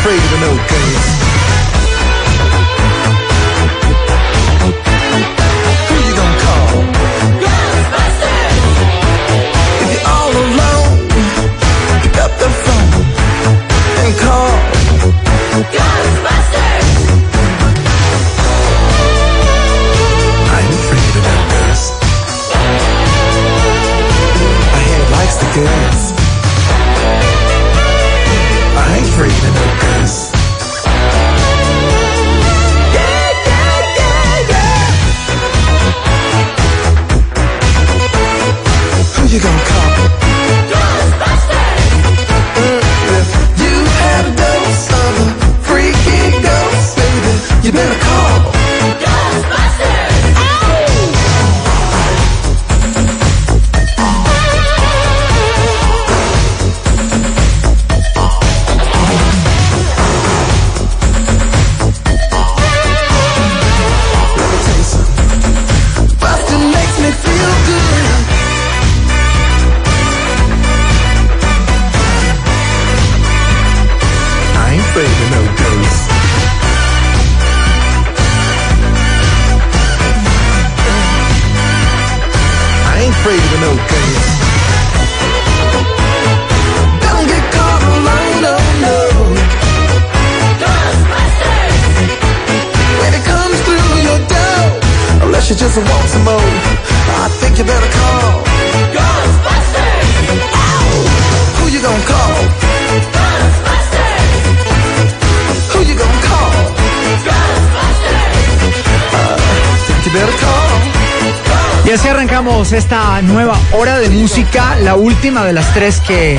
afraid of no guns. Esta nueva hora de música, la última de las tres que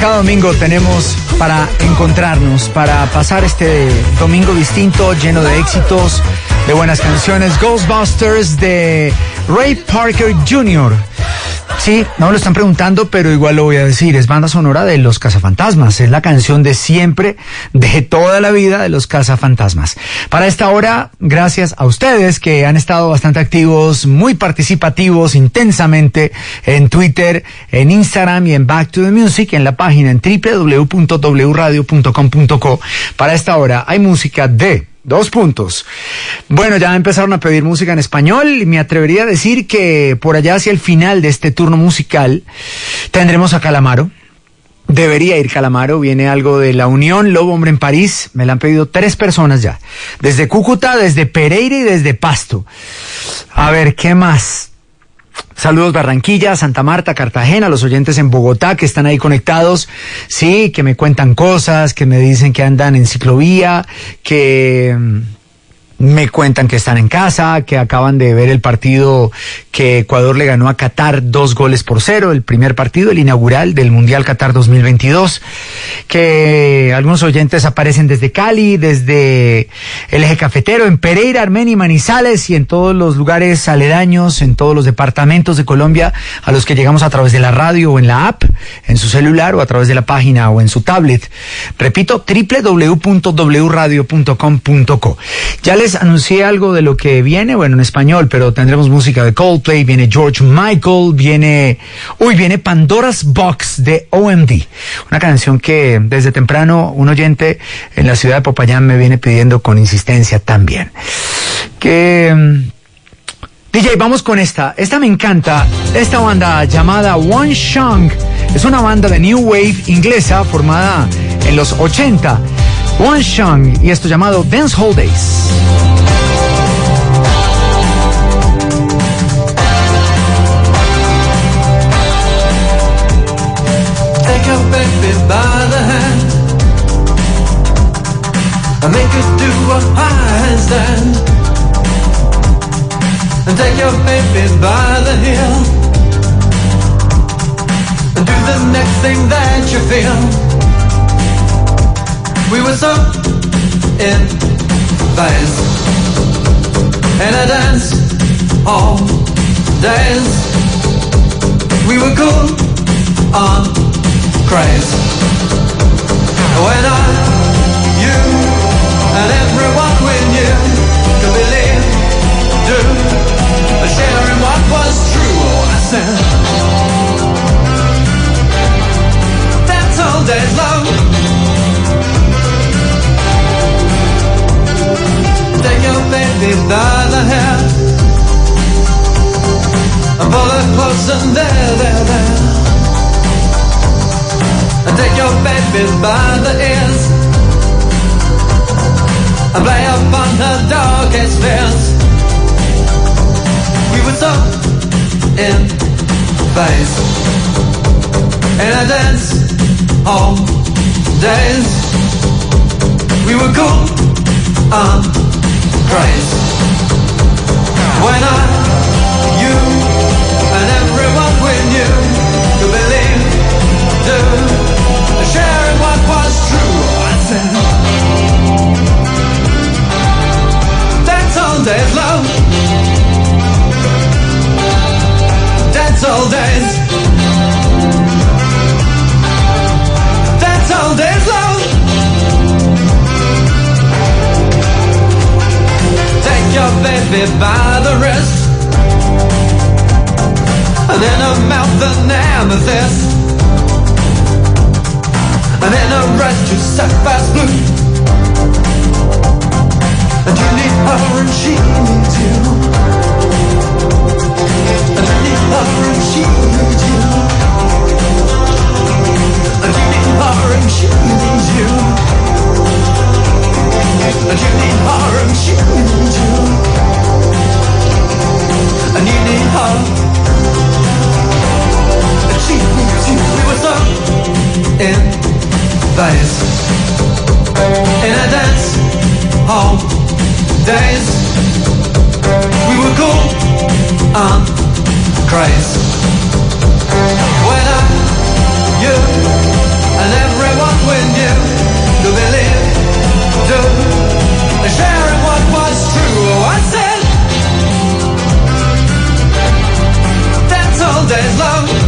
cada domingo tenemos para encontrarnos, para pasar este domingo distinto, lleno de éxitos, de buenas canciones. Ghostbusters de Ray Parker Jr. Sí, no me lo están preguntando, pero igual lo voy a decir. Es banda sonora de Los Cazafantasmas. Es la canción de siempre, de toda la vida de Los Cazafantasmas. Para esta hora, gracias a ustedes que han estado bastante activos, muy participativos, intensamente en Twitter, en Instagram y en Back to the Music, en la página en www.wradio.com.co. Para esta hora hay música de Dos puntos. Bueno, ya empezaron a pedir música en español y me atrevería a decir que por allá hacia el final de este turno musical tendremos a Calamaro. Debería ir Calamaro, viene algo de la Unión Lobo Hombre en París, me la han pedido tres personas ya, desde Cúcuta, desde Pereira y desde Pasto. A ver, ¿qué más? Saludos Barranquilla, Santa Marta, Cartagena, los oyentes en Bogotá que están ahí conectados, sí, que me cuentan cosas, que me dicen que andan en ciclovía, que Me cuentan que están en casa, que acaban de ver el partido que Ecuador le ganó a Qatar dos goles por cero, el primer partido, el inaugural del Mundial Qatar 2022, que algunos oyentes aparecen desde Cali, desde el eje cafetero, en Pereira, Armenia y Manizales y en todos los lugares aledaños, en todos los departamentos de Colombia a los que llegamos a través de la radio o en la app, en su celular o a través de la página o en su tablet. Repito, www.wradio.com.co. Ya les anuncié algo de lo que viene, bueno, en español, pero tendremos música de Coldplay, viene George Michael, viene, uy, viene Pandora's Box de OMD, una canción que desde temprano un oyente en la ciudad de Popayán me viene pidiendo con insistencia también. Que mm, DJ, vamos con esta. Esta me encanta. Esta banda llamada One Shang es una banda de New Wave inglesa formada en los 80. One Shang y esto llamado Dance Hall Days. Take your baby by the hand and make her do a handstand. And take your baby by the heel and do the next thing that you feel. We were so in phase in a dance all days. We were cool on craze. When I, you, and everyone we knew could believe, do, sharing what was true. Oh, I said, that's all days love. In phase In a dance hall days We were cool on craze When I, you, and everyone we knew Could believe, do baby by the wrist. And in her mouth an amethyst and in a red to sapphire blue. And you need her and she needs you. And you need her and she needs you. And you need her and she needs you. And you need her and she needs you. We were so in a dance. Hall days We were cool. And crazy. When I, you and everyone believe, do, sharing what was all day long.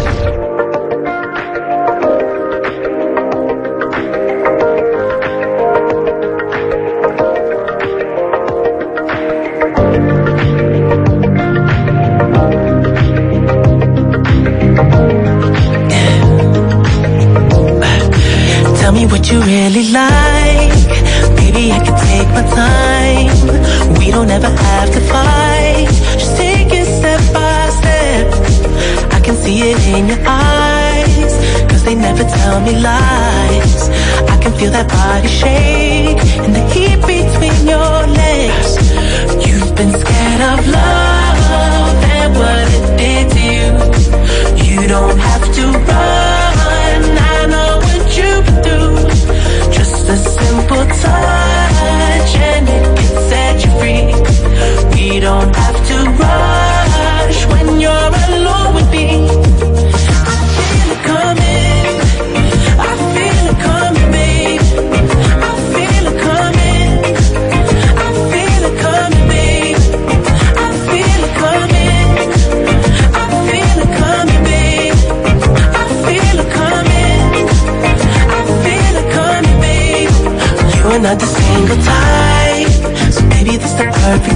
of love and what it did to you. You don't have to run.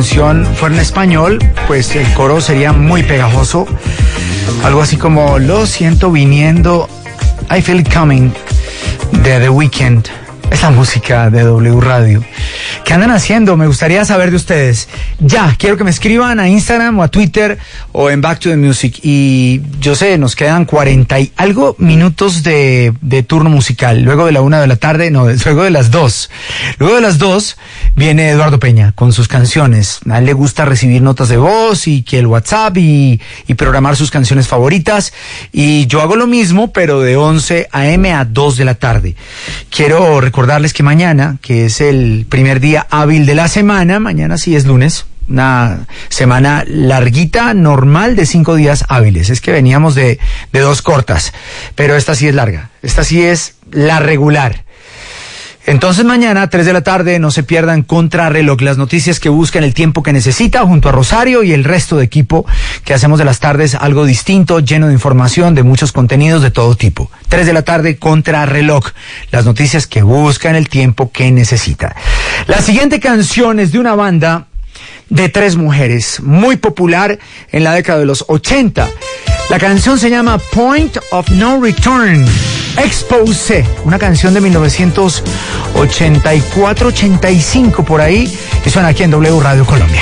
canción fuera en español, pues el coro sería muy pegajoso. Algo así como Lo siento viniendo. I Feel It Coming de The Weeknd. Es la música de W Radio. ¿Qué andan haciendo? Me gustaría saber de ustedes. Ya, quiero que me escriban a Instagram o a Twitter o en Back to the Music. Y yo sé, nos quedan 40 y algo minutos de, turno musical. Luego de la una de la tarde, no, luego de las dos. Luego de las dos viene Eduardo Peña con sus canciones. A él le gusta recibir notas de voz y que el WhatsApp y, programar sus canciones favoritas. Y yo hago lo mismo, pero de 11 a.m. a 2 de la tarde. Quiero recordarles que mañana, que es el primer día hábil de la semana, mañana sí es lunes, Una semana larguita, normal, de cinco días hábiles. Es que veníamos de, de dos cortas, pero esta sí es larga. Esta sí es la regular. Entonces mañana, 3 de la tarde, no se pierdan Contrarreloj, las noticias que buscan el tiempo que necesita junto a Rosario y el resto de equipo que hacemos de las tardes algo distinto, lleno de información, de muchos contenidos de todo tipo. 3 de la tarde, Contrarreloj, las noticias que buscan el tiempo que necesita. La siguiente canción es de una banda de tres mujeres, muy popular en la década de los 80. La canción se llama Point of No Return. Expose, una canción de 1984-85 por ahí, y suena aquí en W Radio Colombia.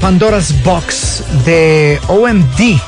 Pandora's Box de OMD,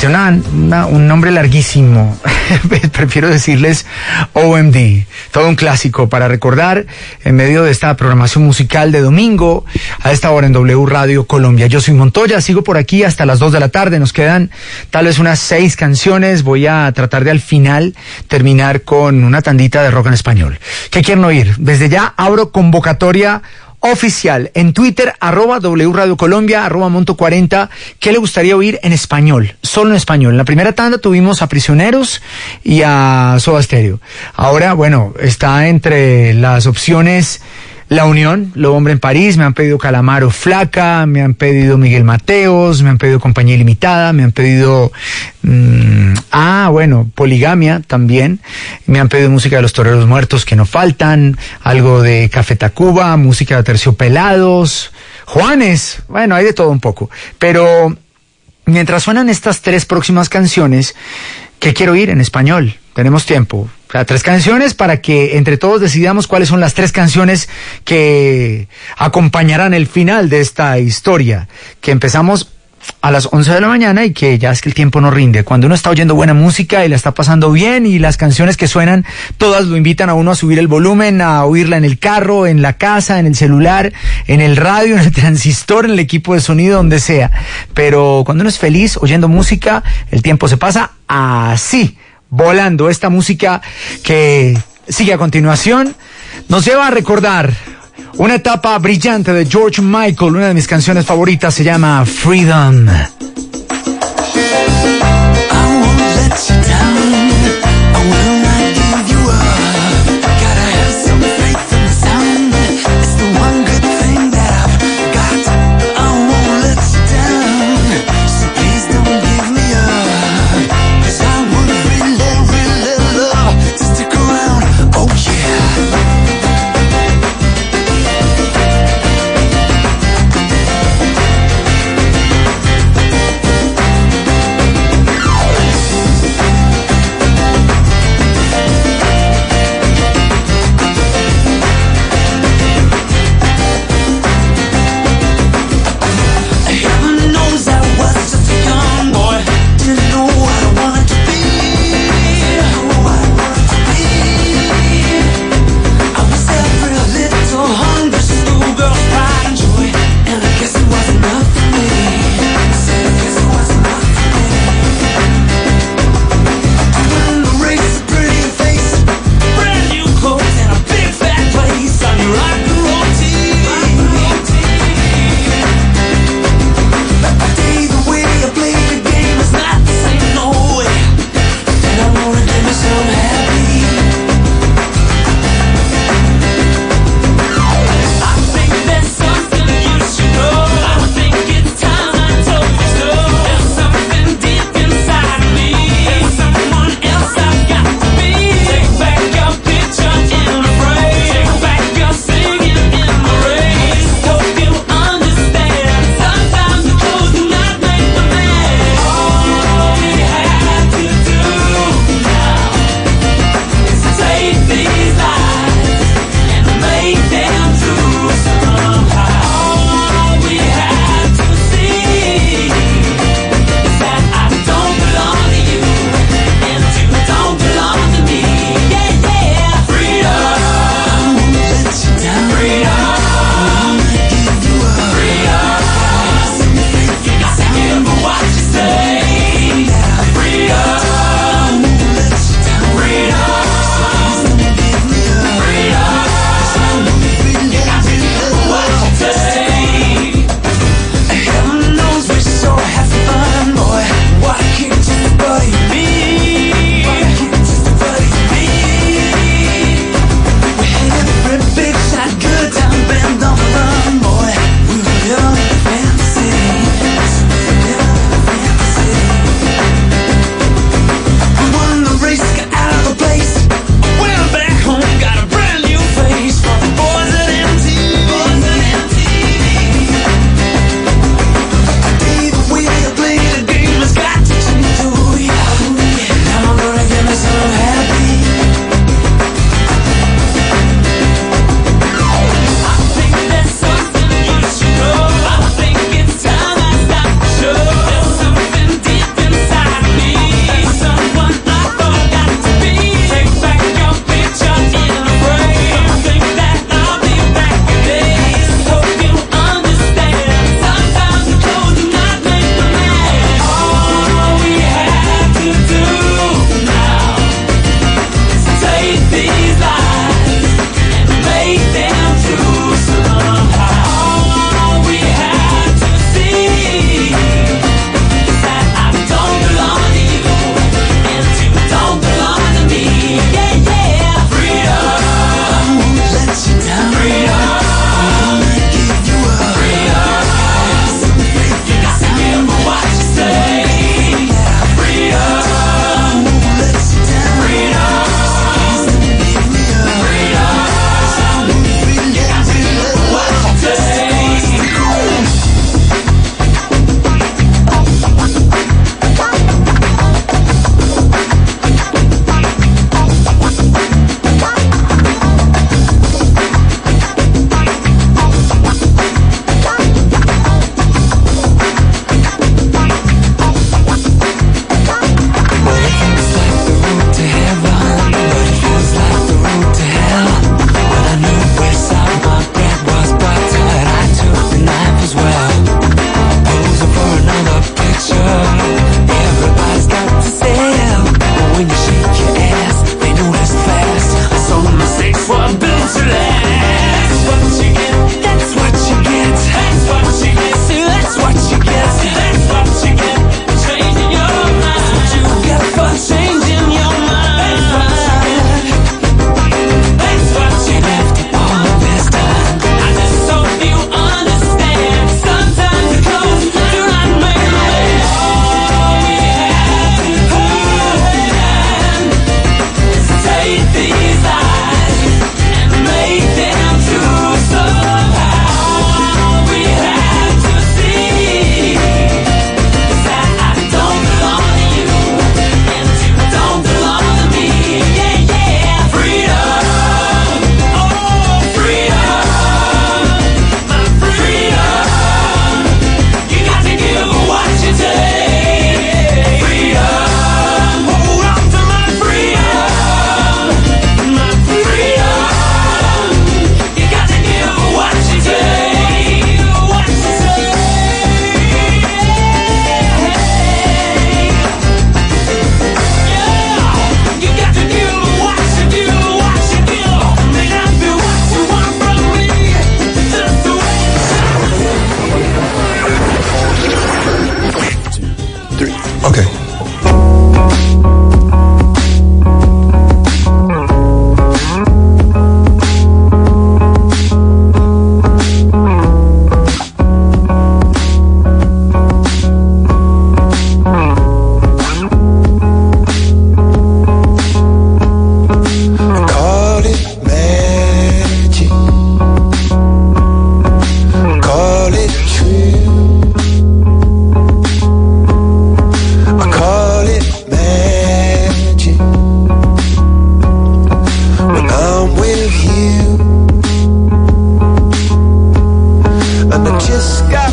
que un nombre larguísimo. Prefiero decirles OMD. Todo un clásico para recordar en medio de esta programación musical de domingo, a esta hora en W Radio Colombia. Yo soy Montoya, sigo por aquí hasta las 2 de la tarde. Nos quedan tal vez unas seis canciones. Voy a tratar de al final terminar con una tandita de rock en español. ¿Qué quieren oír? Desde ya abro convocatoria oficial en Twitter, arroba W Radio Colombia, arroba Monto 40. ¿Qué le gustaría oír en español? Solo en español. En la primera tanda tuvimos a Prisioneros y a Soda Stereo. Ahora, bueno, está entre las opciones La Unión, Lo Hombre en París, me han pedido Calamaro Flaca, me han pedido Miguel Mateos, me han pedido Compañía Ilimitada, me han pedido... mm, ah, bueno, Poligamia también, me han pedido música de los Toreros Muertos que no faltan, algo de Café Tacuba, música de Terciopelados, Juanes, bueno, hay de todo un poco, pero... Mientras suenan estas tres próximas canciones, ¿Qué quiero oír en español? Tenemos tiempo. O sea, tres canciones para que entre todos decidamos cuáles son las tres canciones que acompañarán el final de esta historia. Que empezamos a las 11 de la mañana y que ya es que el tiempo no rinde. Cuando uno está oyendo buena música y la está pasando bien y las canciones que suenan, todas lo invitan a uno a subir el volumen, a oírla en el carro, en la casa, en el celular, en el radio, en el transistor, en el equipo de sonido, donde sea. Pero cuando uno es feliz oyendo música, el tiempo se pasa así, volando. Esta música que sigue a continuación nos lleva a recordar una etapa brillante de George Michael, una de mis canciones favoritas se llama Freedom.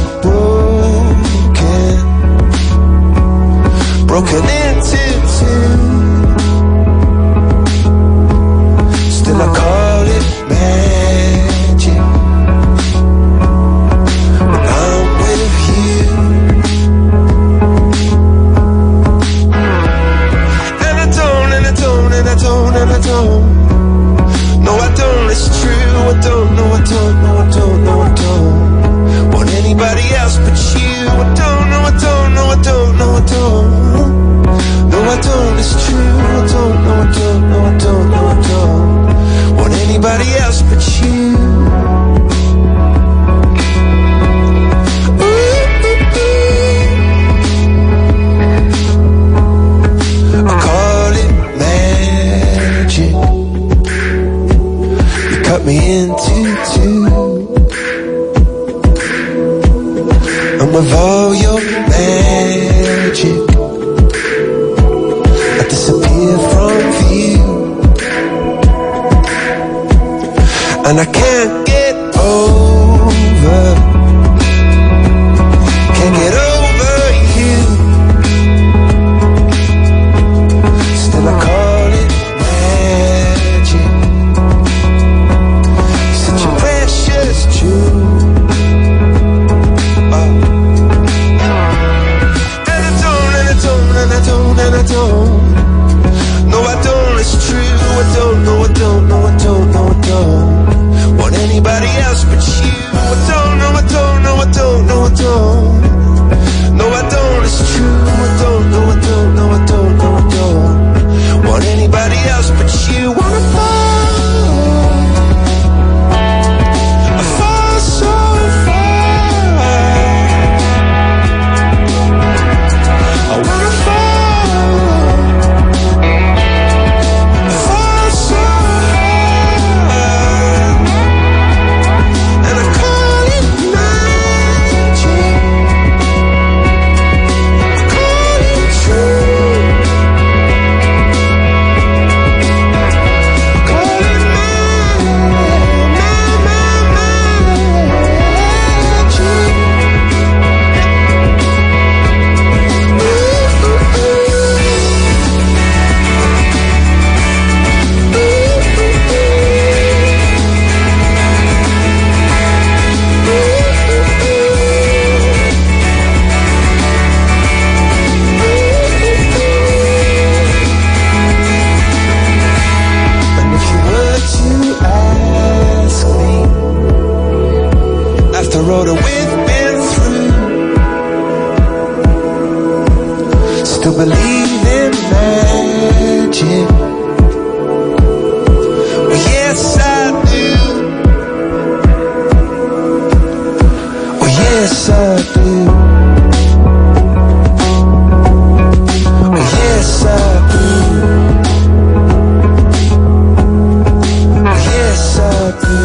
Oh. to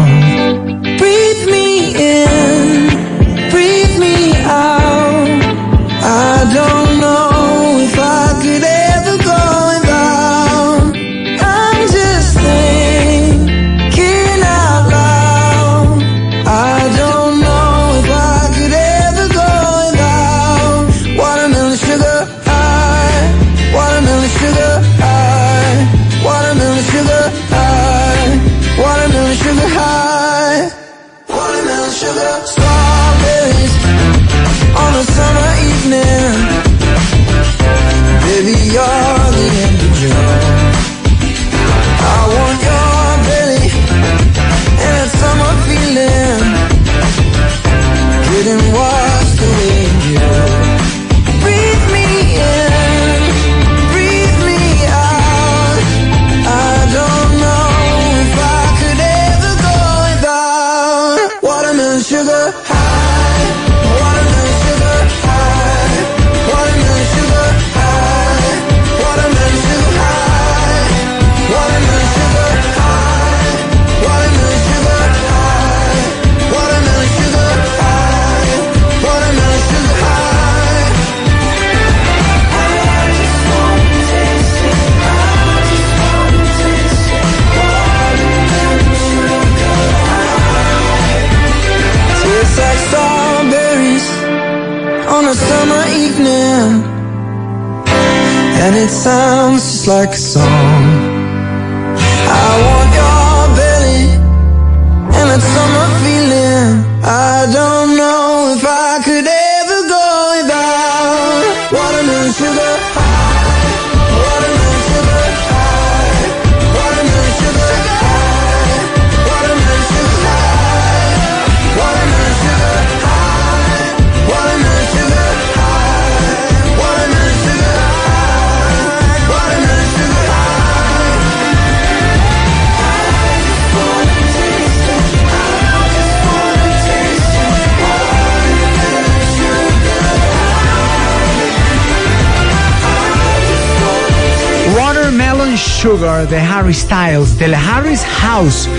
Sugar de Harry Styles, de la Harry's House.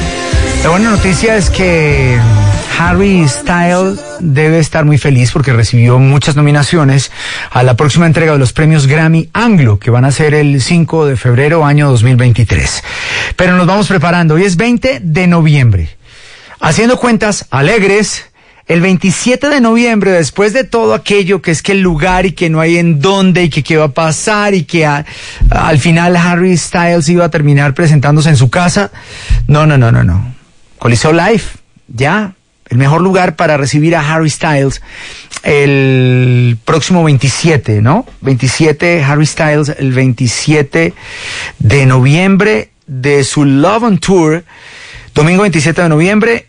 La buena noticia es que Harry Styles debe estar muy feliz porque recibió muchas nominaciones a la próxima entrega de los premios Grammy Anglo, que van a ser el 5 de febrero año 2023. Pero nos vamos preparando. Hoy es 20 de noviembre. Haciendo cuentas alegres, el 27 de noviembre, después de todo aquello que es que el lugar y que no hay en dónde y que qué va a pasar y que al final Harry Styles iba a terminar presentándose en su casa, no, no, no, no, no. Coliseo Live, ya, el mejor lugar para recibir a Harry Styles el próximo 27, ¿no? 27, Harry Styles, el 27 de noviembre de su Love on Tour, domingo 27 de noviembre,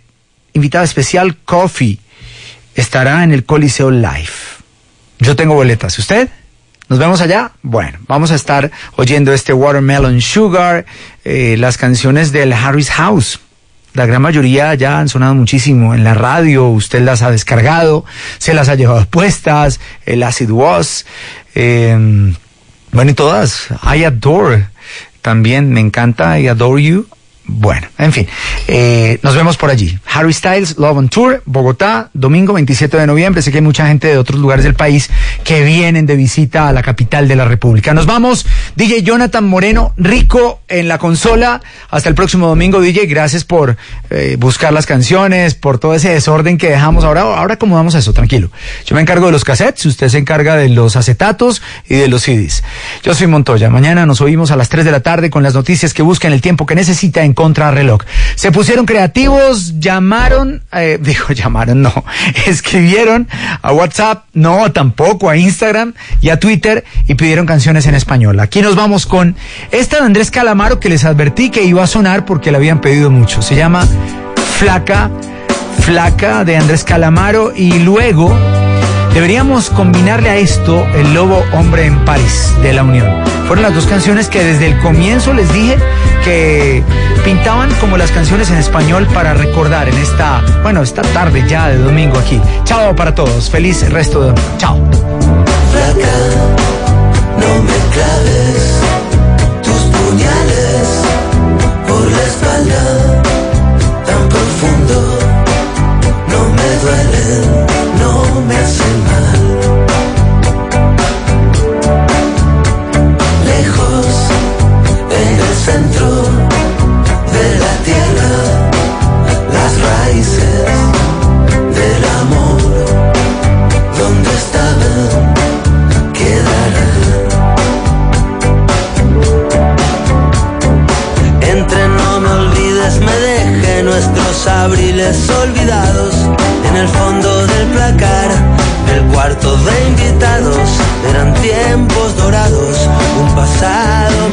invitada especial Coffee, estará en el Coliseo Live. Yo tengo boletas, ¿usted? ¿Nos vemos allá? Bueno, vamos a estar oyendo este Watermelon Sugar, eh, las canciones del Harry's House. La gran mayoría ya han sonado muchísimo en la radio, usted las ha descargado, se las ha llevado puestas, el Acid Was, eh, bueno, y todas, I Adore, también me encanta, I Adore You. Bueno, en fin, eh, nos vemos por allí. Harry Styles, Love on Tour, Bogotá, domingo 27 de noviembre. Sé que hay mucha gente de otros lugares del país que vienen de visita a la capital de la República. Nos vamos, DJ Jonathan Moreno, rico en la consola. Hasta el próximo domingo, DJ. Gracias por eh, buscar las canciones, por todo ese desorden que dejamos. Ahora, ahora acomodamos eso, tranquilo. Yo me encargo de los cassettes, usted se encarga de los acetatos y de los CDs. Yo soy Montoya. Mañana nos oímos a las 3 de la tarde con las noticias que buscan el tiempo que necesita en contrarreloj. Se pusieron creativos, llamaron, eh, llamaron, no, escribieron a WhatsApp, no, tampoco, a Instagram y a Twitter y pidieron canciones en español. Aquí nos vamos con esta de Andrés Calamaro que les advertí que iba a sonar porque la habían pedido mucho. Se llama Flaca, Flaca de Andrés Calamaro y luego Deberíamos combinarle a esto el Lobo Hombre en París de la Unión. Fueron las dos canciones que desde el comienzo les dije que pintaban como las canciones en español para recordar en esta, bueno, esta tarde ya de domingo aquí. Chao para todos, feliz resto de domingo. Chao. No me claves tus puñales por la espalda tan profundo. Abriles olvidados en el fondo del placar. El cuarto de invitados eran tiempos dorados, un pasado